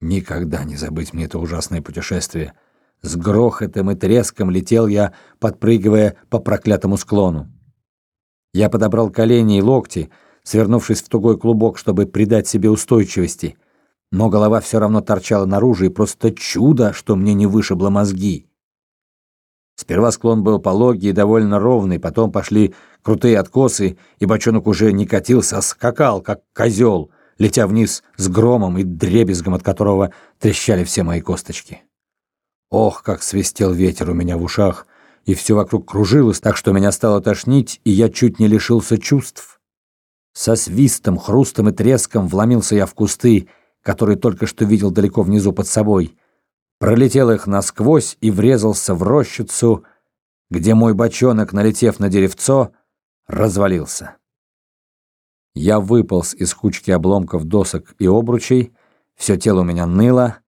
Никогда не забыть мне это ужасное путешествие. С грохотом и треском летел я, подпрыгивая по проклятому склону. Я подобрал колени и локти, свернувшись в тугой клубок, чтобы придать себе устойчивости. Но голова все равно торчала наружу, и просто чудо, что мне не вышибло мозги. Сперва склон был пологий и довольно ровный, потом пошли крутые откосы, и бочонок уже не катился, а скакал, как козел, летя вниз с громом и дребезгом, от которого трещали все мои косточки. Ох, как свистел ветер у меня в ушах, и все вокруг кружилось, так что меня стало тошнить, и я чуть не лишился чувств. Со свистом, хрустом и треском вломился я в кусты, которые только что видел далеко внизу под собой. Пролетел их насквозь и врезался в рощицу, где мой бочонок, налетев на деревцо, развалился. Я выполз из кучки обломков досок и обручей, все тело у меня ныло,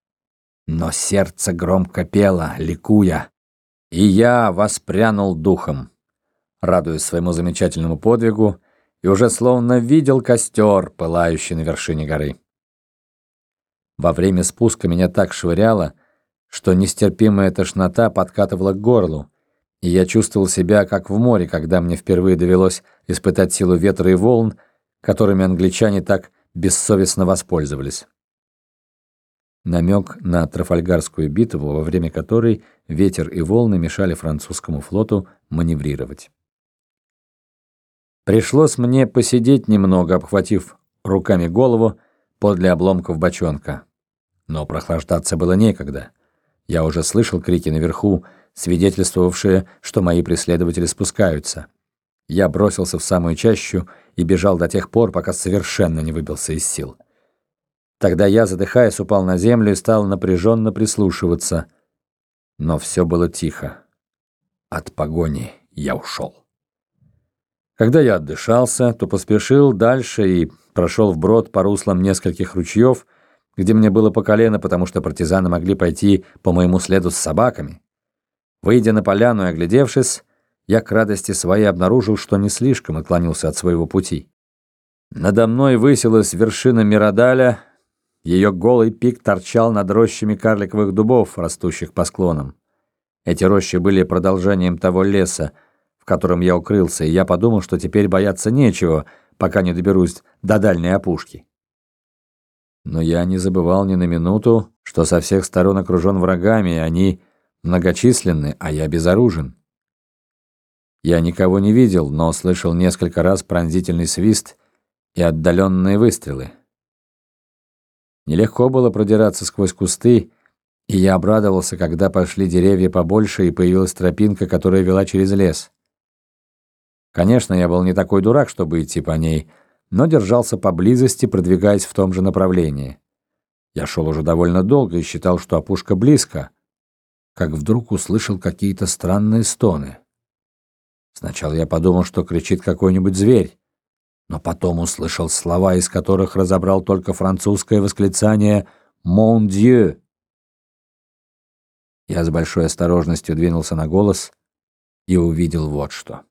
но сердце громко пело, ликуя. И я воспрянул духом, радуясь своему замечательному подвигу, и уже словно видел костер, пылающий на вершине горы. Во время спуска меня так швыряло, что нестерпимая тошнота подкатывала к горлу, и я чувствовал себя как в море, когда мне впервые довелось испытать силу ветра и волн, которыми англичане так бессовестно воспользовались. Намек на Трафальгарскую битву, во время которой ветер и волны мешали французскому флоту маневрировать. Пришлось мне посидеть немного, обхватив руками голову подле обломков бочонка. Но прохлаждаться было некогда. Я уже слышал крики наверху, свидетельствовавшие, что мои преследователи спускаются. Я бросился в самую чащу и бежал до тех пор, пока совершенно не выбился из сил. Тогда я, задыхаясь, упал на землю и стал напряженно прислушиваться. Но все было тихо. От погони я ушел. Когда я отдышался, то поспешил дальше и прошел вброд по руслам нескольких ручьев, где мне было по колено, потому что партизаны могли пойти по моему следу с собаками. Выйдя на поляну и оглядевшись, я к радости своей обнаружил, что не слишком отклонился от своего пути. Надо мной высилась вершина Мирадаля, ее голый пик торчал над рощами карликовых дубов, растущих по склонам. Эти рощи были продолжением того леса, в котором я укрылся, и я подумал, что теперь бояться нечего, пока не доберусь до дальней опушки. Но я не забывал ни на минуту, что со всех сторон окружен врагами, и они многочисленны, а я безоружен. Я никого не видел, но слышал несколько раз пронзительный свист и отдаленные выстрелы. Нелегко было продираться сквозь кусты, и я обрадовался, когда пошли деревья побольше и появилась тропинка, которая вела через лес. Конечно, я был не такой дурак, чтобы идти по ней, но держался поблизости, продвигаясь в том же направлении. Я шел уже довольно долго и считал, что опушка близко, как вдруг услышал какие-то странные стоны. Сначала я подумал, что кричит какой-нибудь зверь, но потом услышал слова, из которых разобрал только французское восклицание «Mon Dieu!». Я с большой осторожностью двинулся на голос и увидел вот что.